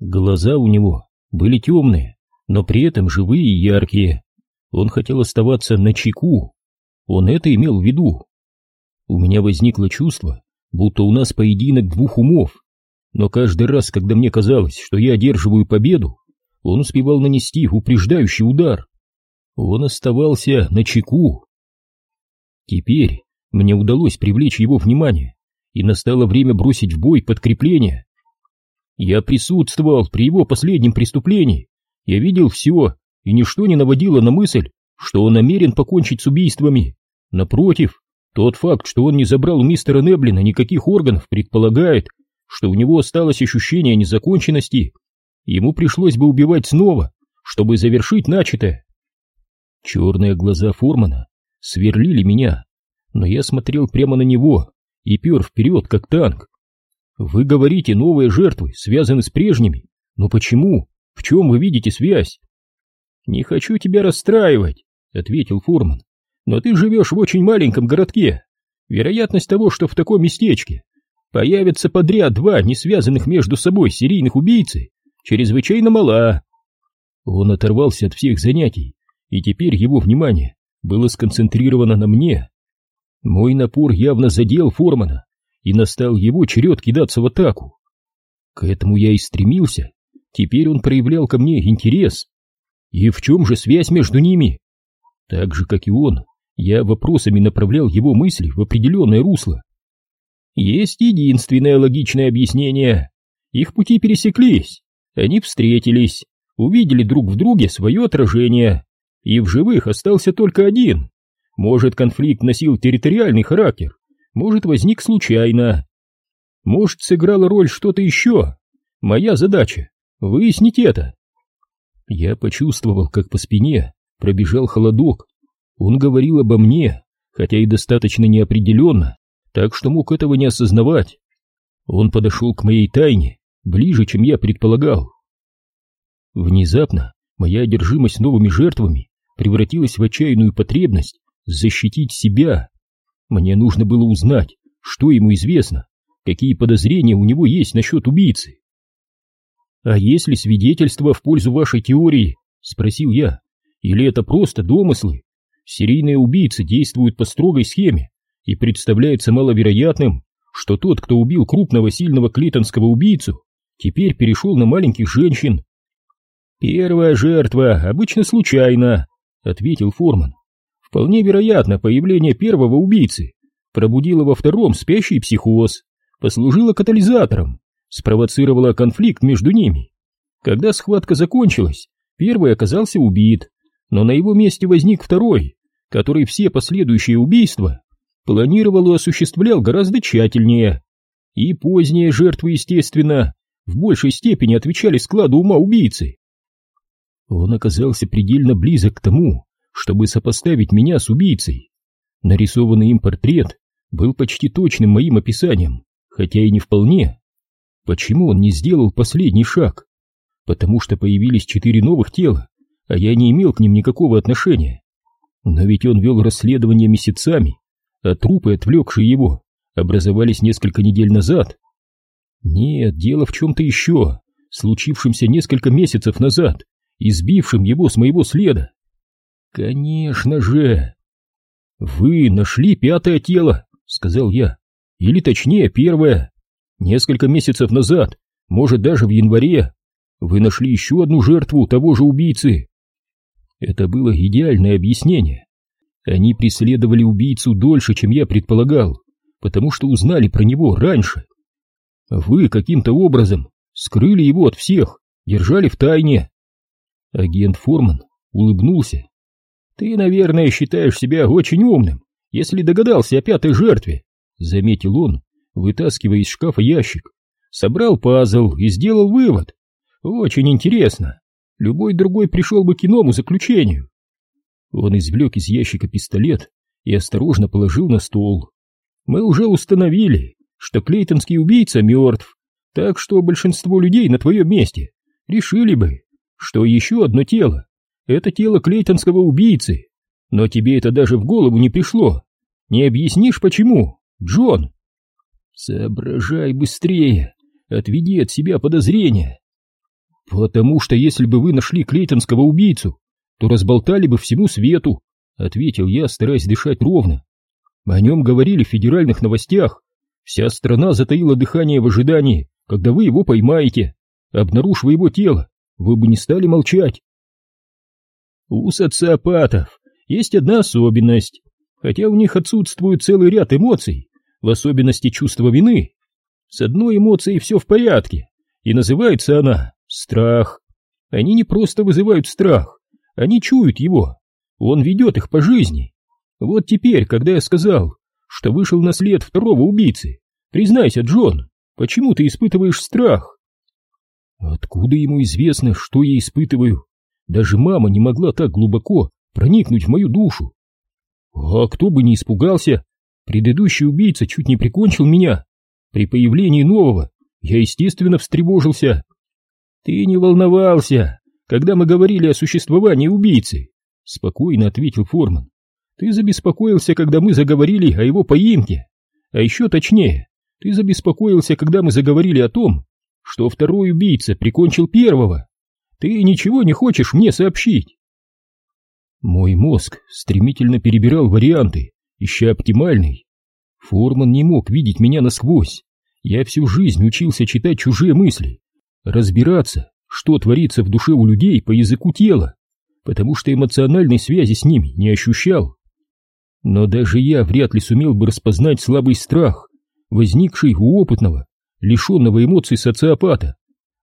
Глаза у него были темные, но при этом живые и яркие. Он хотел оставаться на чеку. Он это имел в виду. У меня возникло чувство, будто у нас поединок двух умов. Но каждый раз, когда мне казалось, что я одерживаю победу, он успевал нанести упреждающий удар. Он оставался на чеку. Теперь мне удалось привлечь его внимание, и настало время бросить в бой подкрепление. Я присутствовал при его последнем преступлении. Я видел все, и ничто не наводило на мысль, что он намерен покончить с убийствами. Напротив, тот факт, что он не забрал у мистера Неблина никаких органов, предполагает, что у него осталось ощущение незаконченности. Ему пришлось бы убивать снова, чтобы завершить начатое. Черные глаза Формана сверлили меня, но я смотрел прямо на него и пер вперед, как танк. Вы говорите, новые жертвы связаны с прежними. Но почему? В чем вы видите связь? Не хочу тебя расстраивать, ответил Форман. Но ты живешь в очень маленьком городке. Вероятность того, что в таком местечке появятся подряд два не связанных между собой серийных убийцы, чрезвычайно мала. Он оторвался от всех занятий, и теперь его внимание было сконцентрировано на мне. Мой напор явно задел Формана, и настал его черед кидаться в атаку. К этому я и стремился, теперь он проявлял ко мне интерес. И в чем же связь между ними? Так же, как и он, я вопросами направлял его мысли в определенное русло. Есть единственное логичное объяснение. Их пути пересеклись, они встретились, увидели друг в друге свое отражение, и в живых остался только один. Может, конфликт носил территориальный характер, может, возник случайно. Может, сыграла роль что-то еще. Моя задача — выяснить это. Я почувствовал, как по спине пробежал холодок. Он говорил обо мне, хотя и достаточно неопределенно, так что мог этого не осознавать. Он подошел к моей тайне ближе, чем я предполагал. Внезапно моя одержимость новыми жертвами превратилась в отчаянную потребность защитить себя. Мне нужно было узнать, что ему известно, какие подозрения у него есть насчет убийцы. «А есть ли свидетельства в пользу вашей теории?» — спросил я. «Или это просто домыслы? Серийные убийцы действуют по строгой схеме, и представляется маловероятным, что тот, кто убил крупного сильного клитонского убийцу, теперь перешел на маленьких женщин». «Первая жертва обычно случайна», — ответил Форман. Вполне вероятно, появление первого убийцы пробудило во втором спящий психоз, послужило катализатором, спровоцировало конфликт между ними. Когда схватка закончилась, первый оказался убит, но на его месте возник второй, который все последующие убийства планировал и осуществлял гораздо тщательнее. И поздние жертвы, естественно, в большей степени отвечали складу ума убийцы. Он оказался предельно близок к тому, чтобы сопоставить меня с убийцей. Нарисованный им портрет был почти точным моим описанием, хотя и не вполне. Почему он не сделал последний шаг? Потому что появились четыре новых тела, а я не имел к ним никакого отношения. Но ведь он вел расследование месяцами, а трупы, отвлекшие его, образовались несколько недель назад. Нет, дело в чем-то еще, случившемся несколько месяцев назад, избившим его с моего следа. Конечно же. Вы нашли пятое тело, сказал я. Или точнее, первое. Несколько месяцев назад, может даже в январе, вы нашли еще одну жертву того же убийцы. Это было идеальное объяснение. Они преследовали убийцу дольше, чем я предполагал, потому что узнали про него раньше. Вы каким-то образом скрыли его от всех, держали в тайне. Агент Форман улыбнулся «Ты, наверное, считаешь себя очень умным, если догадался о пятой жертве», — заметил он, вытаскивая из шкафа ящик. Собрал пазл и сделал вывод. «Очень интересно. Любой другой пришел бы к иному заключению». Он извлек из ящика пистолет и осторожно положил на стол. «Мы уже установили, что клейтонский убийца мертв, так что большинство людей на твоем месте решили бы, что еще одно тело это тело клейтонского убийцы. Но тебе это даже в голову не пришло. Не объяснишь, почему, Джон? Соображай быстрее, отведи от себя подозрения. Потому что если бы вы нашли клейтонского убийцу, то разболтали бы всему свету, ответил я, стараясь дышать ровно. О нем говорили в федеральных новостях. Вся страна затаила дыхание в ожидании, когда вы его поймаете. Обнаружив его тело, вы бы не стали молчать. У социопатов есть одна особенность. Хотя у них отсутствует целый ряд эмоций, в особенности чувство вины. С одной эмоцией все в порядке, и называется она страх. Они не просто вызывают страх, они чуют его. Он ведет их по жизни. Вот теперь, когда я сказал, что вышел на след второго убийцы, признайся, Джон, почему ты испытываешь страх? Откуда ему известно, что я испытываю? Даже мама не могла так глубоко проникнуть в мою душу. А кто бы не испугался, предыдущий убийца чуть не прикончил меня. При появлении нового я, естественно, встревожился. Ты не волновался, когда мы говорили о существовании убийцы, спокойно ответил Форман. Ты забеспокоился, когда мы заговорили о его поимке. А еще точнее, ты забеспокоился, когда мы заговорили о том, что второй убийца прикончил первого. Ты ничего не хочешь мне сообщить? Мой мозг стремительно перебирал варианты, ища оптимальный. Форман не мог видеть меня насквозь. Я всю жизнь учился читать чужие мысли, разбираться, что творится в душе у людей по языку тела, потому что эмоциональной связи с ними не ощущал. Но даже я вряд ли сумел бы распознать слабый страх, возникший у опытного, лишенного эмоций социопата,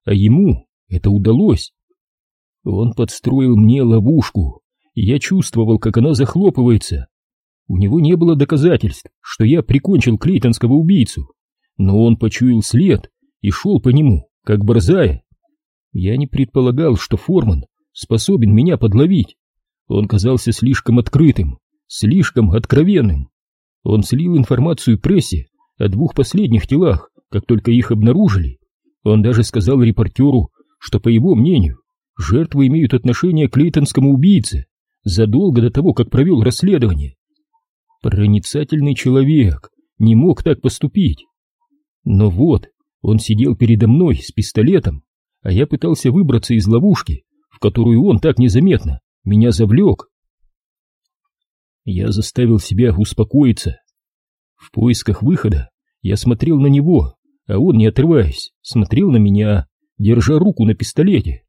а ему это удалось. Он подстроил мне ловушку, и я чувствовал, как она захлопывается. У него не было доказательств, что я прикончил клейтонского убийцу, но он почуял след и шел по нему, как борзая. Я не предполагал, что Форман способен меня подловить. Он казался слишком открытым, слишком откровенным. Он слил информацию прессе о двух последних телах, как только их обнаружили. Он даже сказал репортеру, что, по его мнению, жертвы имеют отношение к лейтонскому убийце задолго до того, как провел расследование. Проницательный человек не мог так поступить. Но вот, он сидел передо мной с пистолетом, а я пытался выбраться из ловушки, в которую он так незаметно меня завлек. Я заставил себя успокоиться. В поисках выхода я смотрел на него, а он, не отрываясь, смотрел на меня, держа руку на пистолете.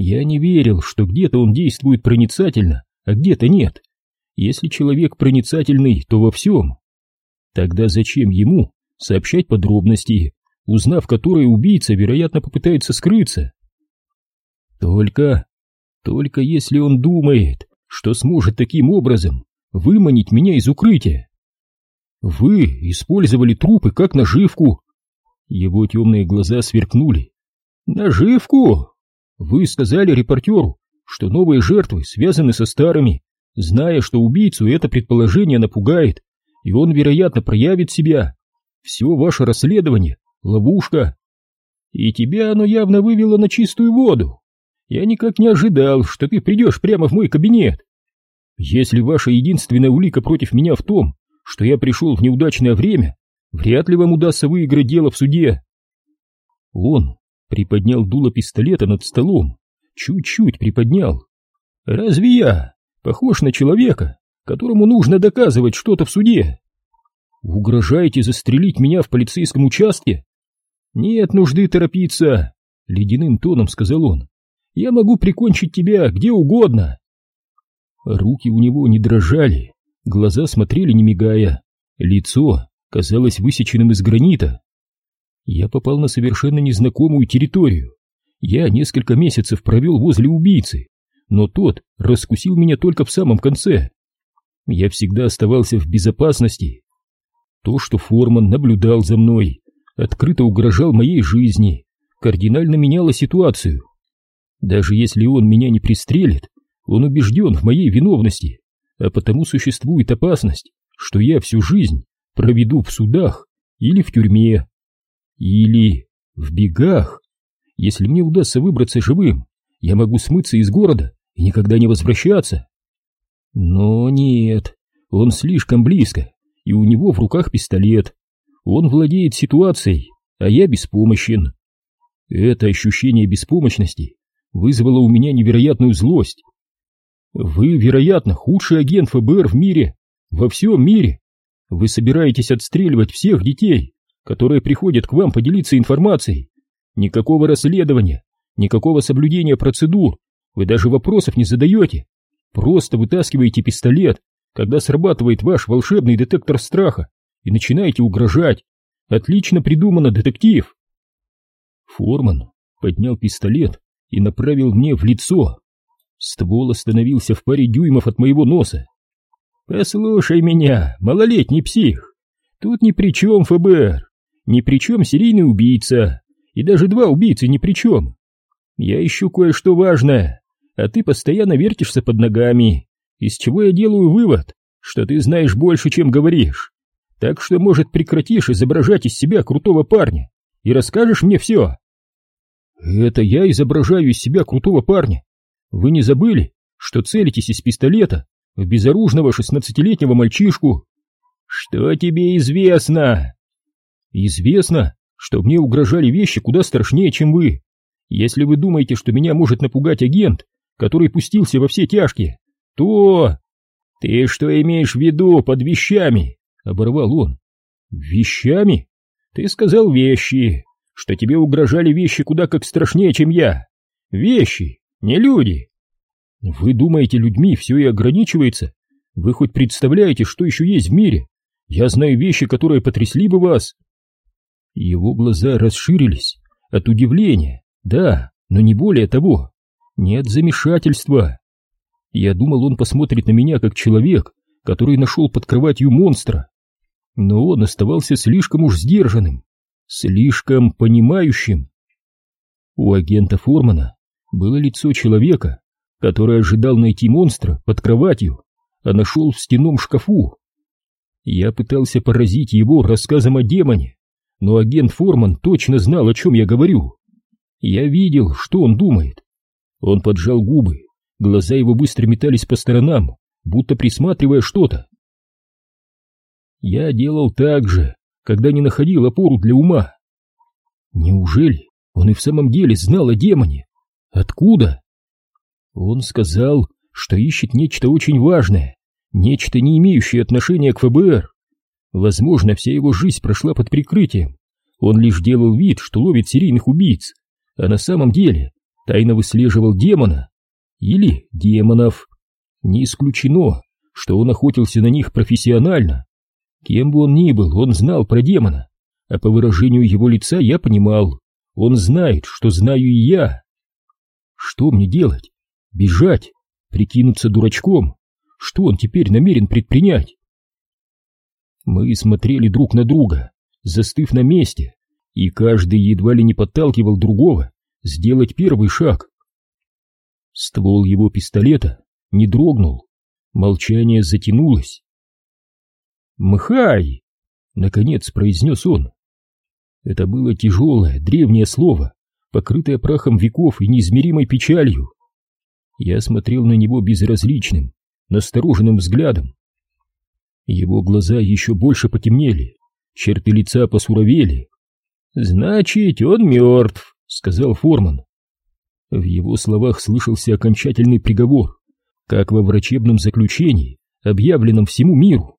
Я не верил, что где-то он действует проницательно, а где-то нет. Если человек проницательный, то во всем. Тогда зачем ему сообщать подробности, узнав которые убийца, вероятно, попытается скрыться? Только, только если он думает, что сможет таким образом выманить меня из укрытия. Вы использовали трупы как наживку. Его темные глаза сверкнули. Наживку? Вы сказали репортеру, что новые жертвы связаны со старыми, зная, что убийцу это предположение напугает, и он, вероятно, проявит себя. Все ваше расследование — ловушка. И тебя оно явно вывело на чистую воду. Я никак не ожидал, что ты придешь прямо в мой кабинет. Если ваша единственная улика против меня в том, что я пришел в неудачное время, вряд ли вам удастся выиграть дело в суде. Он приподнял дуло пистолета над столом, чуть-чуть приподнял. Разве я похож на человека, которому нужно доказывать что-то в суде? Угрожаете застрелить меня в полицейском участке? Нет нужды торопиться, ледяным тоном сказал он. Я могу прикончить тебя где угодно. Руки у него не дрожали, глаза смотрели не мигая, лицо казалось высеченным из гранита. Я попал на совершенно незнакомую территорию. Я несколько месяцев провел возле убийцы, но тот раскусил меня только в самом конце. Я всегда оставался в безопасности. То, что Форман наблюдал за мной, открыто угрожал моей жизни, кардинально меняло ситуацию. Даже если он меня не пристрелит, он убежден в моей виновности, а потому существует опасность, что я всю жизнь проведу в судах или в тюрьме. Или в бегах. Если мне удастся выбраться живым, я могу смыться из города и никогда не возвращаться. Но нет, он слишком близко, и у него в руках пистолет. Он владеет ситуацией, а я беспомощен. Это ощущение беспомощности вызвало у меня невероятную злость. Вы, вероятно, худший агент ФБР в мире, во всем мире. Вы собираетесь отстреливать всех детей, которые приходят к вам поделиться информацией. Никакого расследования, никакого соблюдения процедур, вы даже вопросов не задаете. Просто вытаскиваете пистолет, когда срабатывает ваш волшебный детектор страха, и начинаете угрожать. Отлично придумано, детектив. Форман поднял пистолет и направил мне в лицо. Ствол остановился в паре дюймов от моего носа. «Послушай меня, малолетний псих. Тут ни при чем ФБР, ни при чем серийный убийца, и даже два убийцы ни при чем. Я ищу кое-что важное, а ты постоянно вертишься под ногами, из чего я делаю вывод, что ты знаешь больше, чем говоришь. Так что, может, прекратишь изображать из себя крутого парня и расскажешь мне все?» «Это я изображаю из себя крутого парня. Вы не забыли, что целитесь из пистолета в безоружного шестнадцатилетнего мальчишку?» «Что тебе известно?» «Известно, что мне угрожали вещи куда страшнее, чем вы. Если вы думаете, что меня может напугать агент, который пустился во все тяжкие, то...» «Ты что имеешь в виду под вещами?» — оборвал он. «Вещами? Ты сказал вещи что тебе угрожали вещи куда как страшнее, чем я. Вещи, не люди. Вы думаете, людьми все и ограничивается? Вы хоть представляете, что еще есть в мире? Я знаю вещи, которые потрясли бы вас. Его глаза расширились от удивления, да, но не более того. Нет замешательства. Я думал, он посмотрит на меня как человек, который нашел под кроватью монстра. Но он оставался слишком уж сдержанным слишком понимающим. У агента Формана было лицо человека, который ожидал найти монстра под кроватью, а нашел в стенном шкафу. Я пытался поразить его рассказом о демоне, но агент Форман точно знал, о чем я говорю. Я видел, что он думает. Он поджал губы, глаза его быстро метались по сторонам, будто присматривая что-то. Я делал так же, когда не находил опору для ума. Неужели он и в самом деле знал о демоне? Откуда? Он сказал, что ищет нечто очень важное, нечто, не имеющее отношения к ФБР. Возможно, вся его жизнь прошла под прикрытием. Он лишь делал вид, что ловит серийных убийц, а на самом деле тайно выслеживал демона или демонов. Не исключено, что он охотился на них профессионально. Кем бы он ни был, он знал про демона, а по выражению его лица я понимал, он знает, что знаю и я. Что мне делать? Бежать? Прикинуться дурачком? Что он теперь намерен предпринять? Мы смотрели друг на друга, застыв на месте, и каждый едва ли не подталкивал другого сделать первый шаг. Ствол его пистолета не дрогнул, молчание затянулось. «Мхай!» — наконец произнес он. Это было тяжелое, древнее слово, покрытое прахом веков и неизмеримой печалью. Я смотрел на него безразличным, настороженным взглядом. Его глаза еще больше потемнели, черты лица посуровели. «Значит, он мертв», — сказал Форман. В его словах слышался окончательный приговор, как во врачебном заключении, объявленном всему миру.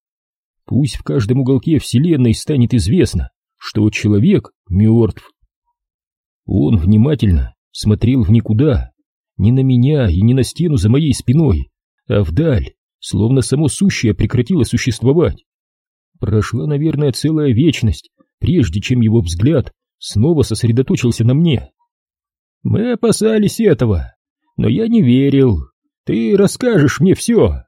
Пусть в каждом уголке вселенной станет известно, что человек мертв. Он внимательно смотрел в никуда, не на меня и не на стену за моей спиной, а вдаль, словно само сущее прекратило существовать. Прошла, наверное, целая вечность, прежде чем его взгляд снова сосредоточился на мне. Мы опасались этого, но я не верил. Ты расскажешь мне все.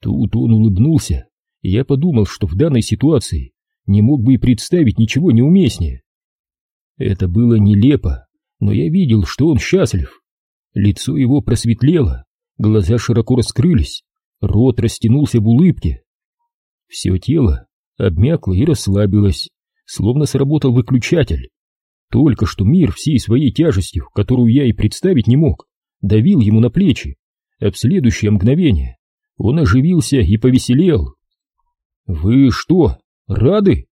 Тут он улыбнулся я подумал, что в данной ситуации не мог бы и представить ничего неуместнее. Это было нелепо, но я видел, что он счастлив. Лицо его просветлело, глаза широко раскрылись, рот растянулся в улыбке. Все тело обмякло и расслабилось, словно сработал выключатель. Только что мир всей своей тяжестью, которую я и представить не мог, давил ему на плечи, а в следующее мгновение он оживился и повеселел. «Вы что, рады?»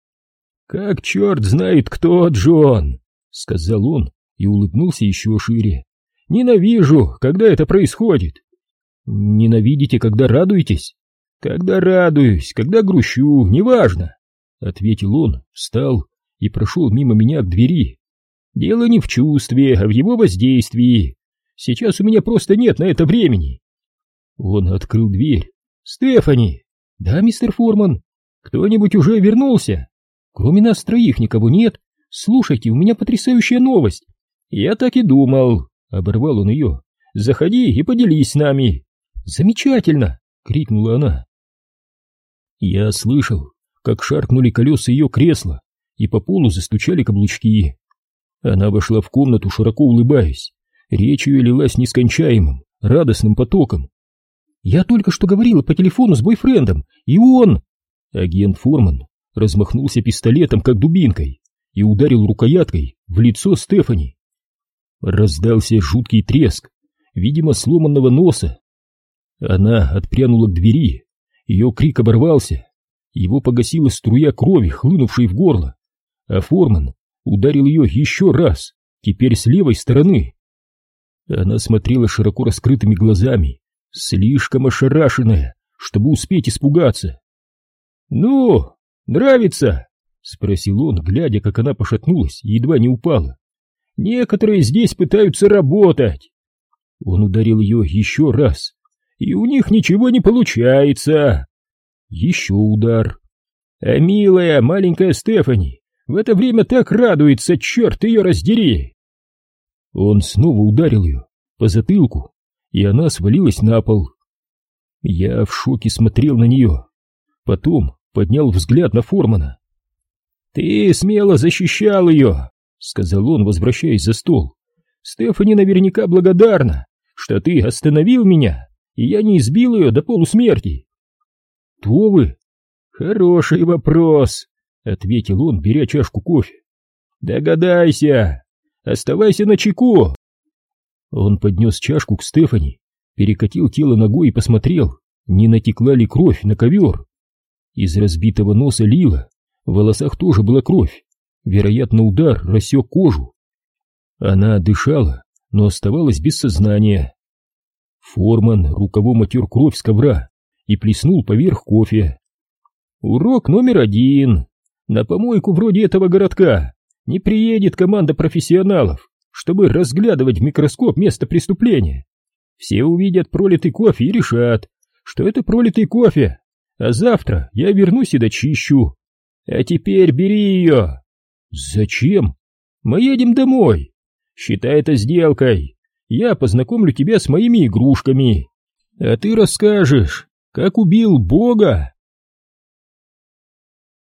«Как черт знает кто, Джон!» — сказал он и улыбнулся еще шире. «Ненавижу, когда это происходит!» «Ненавидите, когда радуетесь?» «Когда радуюсь, когда грущу, неважно!» Ответил он, встал и прошел мимо меня к двери. «Дело не в чувстве, а в его воздействии. Сейчас у меня просто нет на это времени!» Он открыл дверь. «Стефани!» «Да, мистер Форман? Кто-нибудь уже вернулся?» «Кроме нас троих никого нет. Слушайте, у меня потрясающая новость!» «Я так и думал!» — оборвал он ее. «Заходи и поделись с нами!» «Замечательно!» — крикнула она. Я слышал, как шаркнули колеса ее кресла, и по полу застучали каблучки. Она вошла в комнату, широко улыбаясь. Речь ее лилась нескончаемым, радостным потоком. «Я только что говорила по телефону с бойфрендом, и он...» Агент Форман размахнулся пистолетом, как дубинкой, и ударил рукояткой в лицо Стефани. Раздался жуткий треск, видимо, сломанного носа. Она отпрянула к двери, ее крик оборвался, его погасила струя крови, хлынувшей в горло, а Форман ударил ее еще раз, теперь с левой стороны. Она смотрела широко раскрытыми глазами, слишком ошарашенная, чтобы успеть испугаться. «Ну, нравится?» — спросил он, глядя, как она пошатнулась и едва не упала. «Некоторые здесь пытаются работать». Он ударил ее еще раз, и у них ничего не получается. Еще удар. А милая маленькая Стефани в это время так радуется, черт ее раздери! Он снова ударил ее по затылку, и она свалилась на пол. Я в шоке смотрел на нее. Потом поднял взгляд на Формана. «Ты смело защищал ее», — сказал он, возвращаясь за стол. «Стефани наверняка благодарна, что ты остановил меня и я не избил ее до полусмерти. Кто вы? Хороший вопрос, ответил он, беря чашку кофе. Догадайся, оставайся на чеку. Он поднес чашку к Стефани, перекатил тело ногой и посмотрел, не натекла ли кровь на ковер. Из разбитого носа лила, в волосах тоже была кровь. Вероятно, удар рассек кожу. Она дышала, но оставалась без сознания. Форман рукавом отер кровь с ковра и плеснул поверх кофе. Урок номер один. На помойку вроде этого городка не приедет команда профессионалов, чтобы разглядывать в микроскоп место преступления. Все увидят пролитый кофе и решат, что это пролитый кофе, а завтра я вернусь и дочищу. А теперь бери ее. Зачем? Мы едем домой. Считай это сделкой я познакомлю тебя с моими игрушками, а ты расскажешь, как убил Бога.